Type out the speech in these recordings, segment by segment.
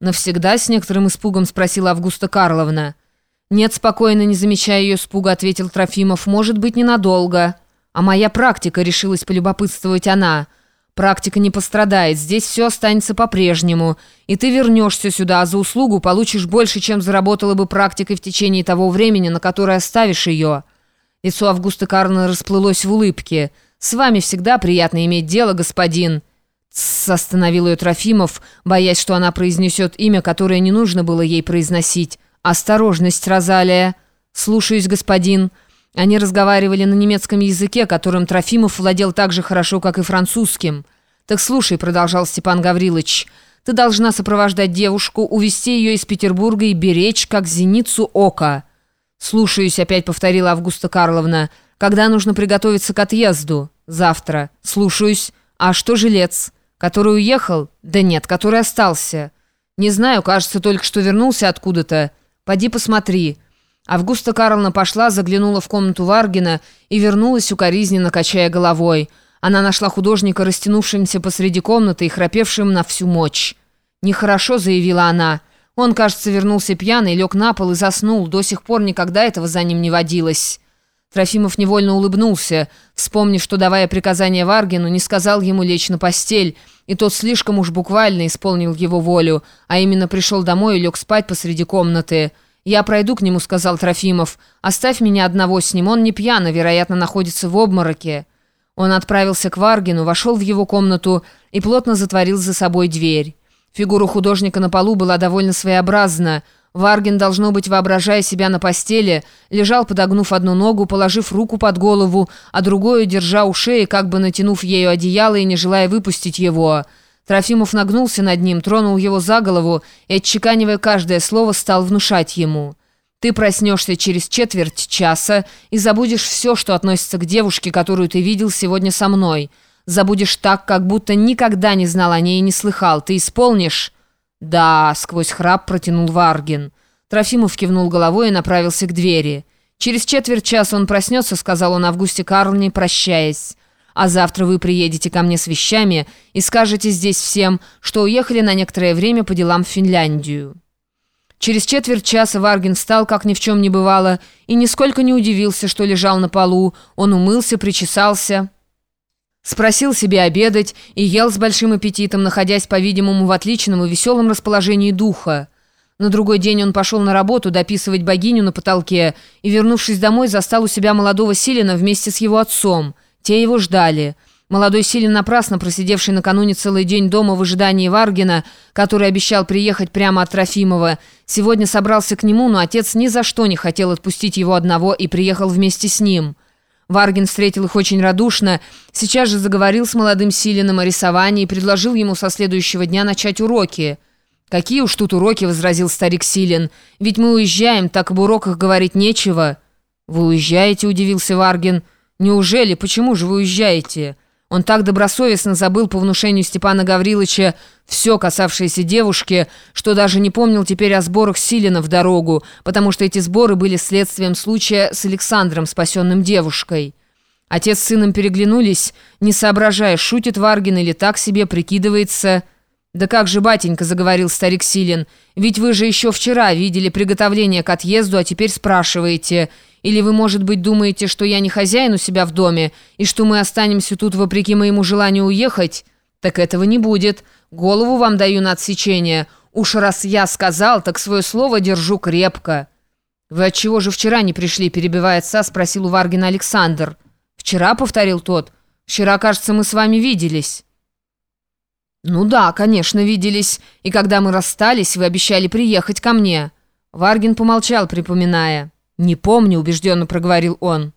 «Навсегда?» — с некоторым испугом спросила Августа Карловна. «Нет, спокойно, не замечая ее испуга», — ответил Трофимов. «Может быть, ненадолго». «А моя практика», — решилась полюбопытствовать она. «Практика не пострадает, здесь все останется по-прежнему. И ты вернешься сюда, а за услугу получишь больше, чем заработала бы практикой в течение того времени, на которое оставишь ее». Лицо Августы Карловны расплылось в улыбке. «С вами всегда приятно иметь дело, господин». «Тссс», остановил ее Трофимов, боясь, что она произнесет имя, которое не нужно было ей произносить. «Осторожность, Розалия!» «Слушаюсь, господин». Они разговаривали на немецком языке, которым Трофимов владел так же хорошо, как и французским. «Так слушай», — продолжал Степан Гаврилович, «ты должна сопровождать девушку, увести ее из Петербурга и беречь, как зеницу ока». «Слушаюсь», — опять повторила Августа Карловна, «когда нужно приготовиться к отъезду?» «Завтра». «Слушаюсь. А что жилец?» «Который уехал?» «Да нет, который остался». «Не знаю, кажется, только что вернулся откуда-то. Поди посмотри». Августа Карловна пошла, заглянула в комнату Варгина и вернулась укоризненно, качая головой. Она нашла художника, растянувшимся посреди комнаты и храпевшим на всю мощь. «Нехорошо», — заявила она. «Он, кажется, вернулся пьяный, лег на пол и заснул. До сих пор никогда этого за ним не водилось». Трофимов невольно улыбнулся, вспомнив, что, давая приказание Варгину, не сказал ему лечь на постель, и тот слишком уж буквально исполнил его волю, а именно пришел домой и лег спать посреди комнаты. «Я пройду к нему», — сказал Трофимов. «Оставь меня одного с ним, он не пьяно, вероятно, находится в обмороке». Он отправился к Варгину, вошел в его комнату и плотно затворил за собой дверь. Фигура художника на полу была довольно своеобразна — Варгин, должно быть, воображая себя на постели, лежал, подогнув одну ногу, положив руку под голову, а другую держа у шеи, как бы натянув ею одеяло и не желая выпустить его. Трофимов нагнулся над ним, тронул его за голову и, отчеканивая каждое слово, стал внушать ему. «Ты проснешься через четверть часа и забудешь все, что относится к девушке, которую ты видел сегодня со мной. Забудешь так, как будто никогда не знал о ней и не слыхал. Ты исполнишь...» «Да», — сквозь храп протянул Варгин. Трофимов кивнул головой и направился к двери. «Через четверть часа он проснется», — сказал он Августе Карловне, прощаясь. «А завтра вы приедете ко мне с вещами и скажете здесь всем, что уехали на некоторое время по делам в Финляндию». Через четверть часа Варгин встал, как ни в чем не бывало, и нисколько не удивился, что лежал на полу. Он умылся, причесался... Спросил себе обедать и ел с большим аппетитом, находясь, по-видимому, в отличном и веселом расположении духа. На другой день он пошел на работу дописывать богиню на потолке и, вернувшись домой, застал у себя молодого Силина вместе с его отцом. Те его ждали. Молодой Силин, напрасно просидевший накануне целый день дома в ожидании Варгина, который обещал приехать прямо от Трофимова, сегодня собрался к нему, но отец ни за что не хотел отпустить его одного и приехал вместе с ним. Варгин встретил их очень радушно, сейчас же заговорил с молодым Силиным о рисовании и предложил ему со следующего дня начать уроки. «Какие уж тут уроки», — возразил старик Силин. «Ведь мы уезжаем, так об уроках говорить нечего». «Вы уезжаете?» — удивился Варгин. «Неужели? Почему же вы уезжаете?» Он так добросовестно забыл по внушению Степана Гавриловича все, касавшееся девушки, что даже не помнил теперь о сборах Силина в дорогу, потому что эти сборы были следствием случая с Александром, спасенным девушкой. Отец с сыном переглянулись, не соображая, шутит Варгин или так себе прикидывается... «Да как же, батенька», — заговорил старик Силин, — «ведь вы же еще вчера видели приготовление к отъезду, а теперь спрашиваете...» Или вы, может быть, думаете, что я не хозяин у себя в доме, и что мы останемся тут вопреки моему желанию уехать? Так этого не будет. Голову вам даю на отсечение. Уж раз я сказал, так свое слово держу крепко». «Вы отчего же вчера не пришли?» – перебивая отца, спросил у Варгина Александр. «Вчера?» – повторил тот. «Вчера, кажется, мы с вами виделись». «Ну да, конечно, виделись. И когда мы расстались, вы обещали приехать ко мне». Варгин помолчал, припоминая. «Не помню», — убежденно проговорил он.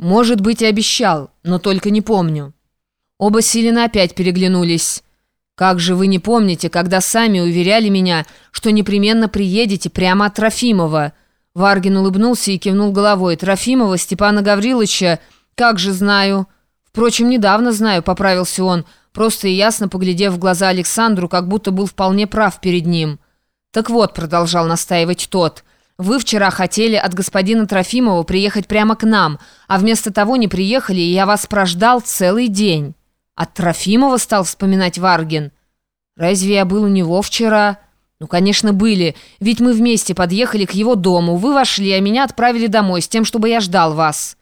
«Может быть, и обещал, но только не помню». Оба Силина опять переглянулись. «Как же вы не помните, когда сами уверяли меня, что непременно приедете прямо от Трофимова?» Варгин улыбнулся и кивнул головой. «Трофимова, Степана Гавриловича, как же знаю». «Впрочем, недавно знаю», — поправился он, просто и ясно поглядев в глаза Александру, как будто был вполне прав перед ним. «Так вот», — продолжал настаивать тот, — вы вчера хотели от господина Трофимова приехать прямо к нам, а вместо того не приехали, и я вас прождал целый день». «От Трофимова стал вспоминать Варгин. «Разве я был у него вчера?» «Ну, конечно, были. Ведь мы вместе подъехали к его дому. Вы вошли, а меня отправили домой с тем, чтобы я ждал вас».